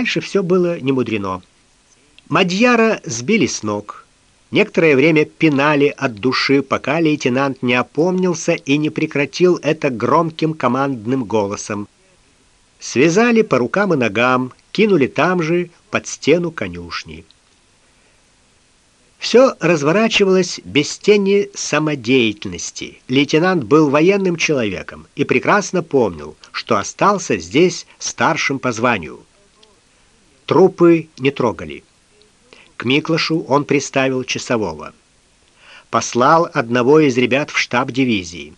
Дальше все было немудрено. Мадьяра сбили с ног. Некоторое время пинали от души, пока лейтенант не опомнился и не прекратил это громким командным голосом. Связали по рукам и ногам, кинули там же под стену конюшни. Все разворачивалось без тени самодеятельности. Лейтенант был военным человеком и прекрасно помнил, что остался здесь старшим по званию. Трупы не трогали. К Миклашу он приставил часового. Послал одного из ребят в штаб дивизии.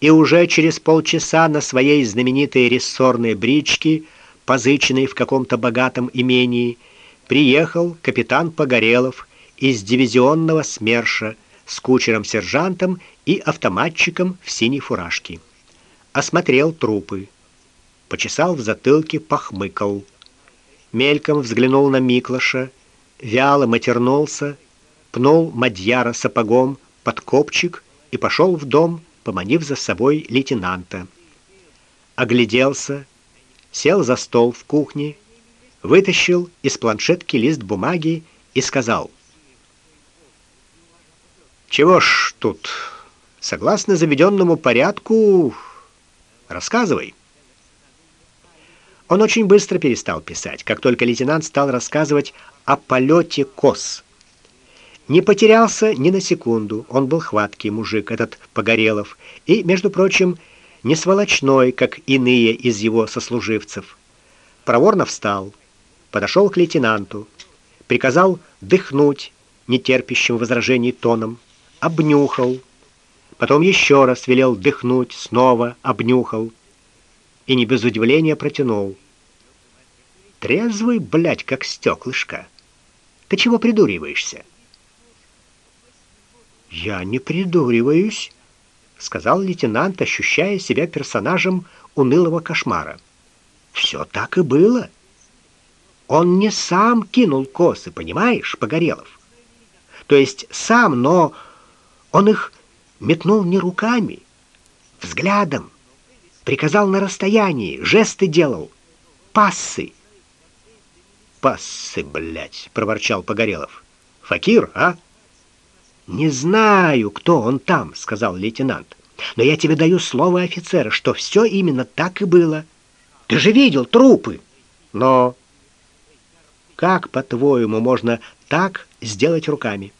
И уже через полчаса на своей знаменитой рессорной бричке, позыченной в каком-то богатом имении, приехал капитан Погорелов из дивизионного СМЕРШа с кучером-сержантом и автоматчиком в синей фуражке. Осмотрел трупы, почесал в затылке, похмыкал. Мельком взглянул на Миклаша вяло матернулся, пнул Мадьяра сапогом под копчик и пошел в дом, поманив за собой лейтенанта. Огляделся, сел за стол в кухне, вытащил из планшетки лист бумаги и сказал: "Чего ж тут? Согласно заведенному порядку, рассказывай". Он очень быстро перестал писать, как только лейтенант стал рассказывать о полете кос. Не потерялся ни на секунду. Он был хваткий мужик этот Погорелов, и, между прочим, не сволочной, как иные из его сослуживцев. Проворно встал, подошел к лейтенанту, приказал дыхнуть нетерпящим возражений тоном, обнюхал, потом еще раз велел дыхнуть, снова обнюхал и не без удивления протянул: "Трезвый, блядь, как стеклышко. Ты чего придуриваешься?" "Я не придуриваюсь", сказал лейтенант, ощущая себя персонажем унылого кошмара. Все так и было. Он не сам кинул косы, понимаешь, Погорелов. То есть сам, но он их метнул не руками, взглядом приказал на расстоянии, жесты делал. Пассы. Пассы, блядь, проворчал Погорелов. Факир, а? Не знаю, кто он там, сказал лейтенант. Но я тебе даю слово офицера, что все именно так и было. Ты же видел трупы. Но как, по-твоему, можно так сделать руками?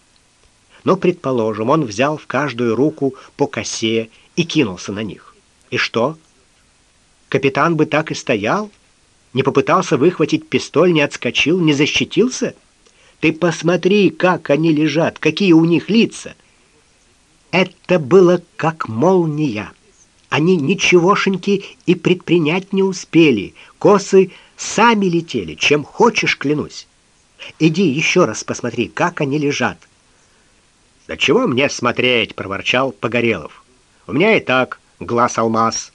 Но предположим, он взял в каждую руку по косе и кинулся на них. И что? Капитан бы так и стоял, не попытался выхватить пистоль, не отскочил, не защитился. Ты посмотри, как они лежат, какие у них лица. Это было как молния. Они ничегошеньки и предпринять не успели. Косы сами летели, чем хочешь, клянусь. Иди еще раз посмотри, как они лежат. Да чего мне смотреть, проворчал Погорелов. У меня и так глаз алмаз.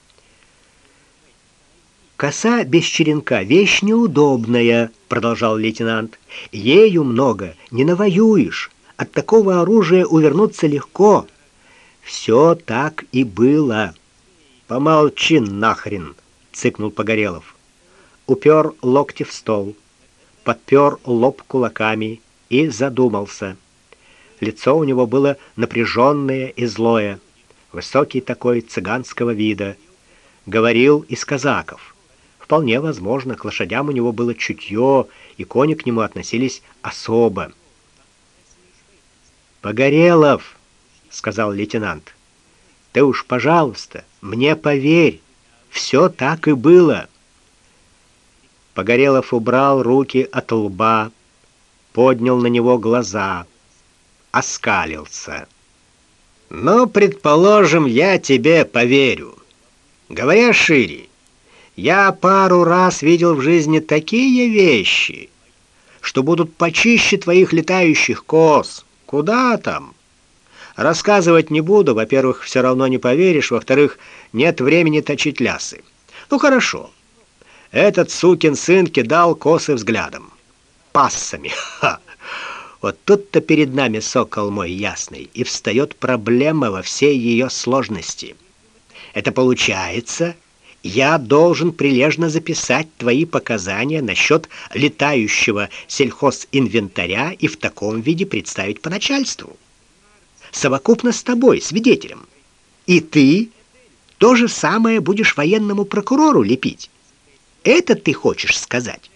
Коса без черенка вещь неудобная, продолжал лейтенант. Ею много не навоюешь. От такого оружия увернуться легко. Все так и было. Помолчи нахрен, цыкнул Погорелов. Упер локти в стол, подпер лоб кулаками и задумался. Лицо у него было напряженное и злое, высокий такой цыганского вида. Говорил из казаков. Вполне возможно, к лошадям у него было чутье, и кони к нему относились особо. Погорелов, сказал лейтенант. Ты уж, пожалуйста, мне поверь, все так и было. Погорелов убрал руки от лба, поднял на него глаза, оскалился. "Но, предположим, я тебе поверю. Говоря шире, я пару раз видел в жизни такие вещи, что будут почище твоих летающих коз. Куда там? Рассказывать не буду, во-первых, все равно не поверишь, во-вторых, нет времени точить лясы. Ну хорошо. Этот сукин сын кидал косы взглядом. Пассами. Ха. Вот тут-то перед нами сокол мой ясный, и встает проблема во всей ее сложности. Это получается я должен прилежно записать твои показания насчет летающего сельхозинвентаря и в таком виде представить по начальству. Совокупно с тобой, свидетелем. И ты то же самое будешь военному прокурору лепить. Это ты хочешь сказать?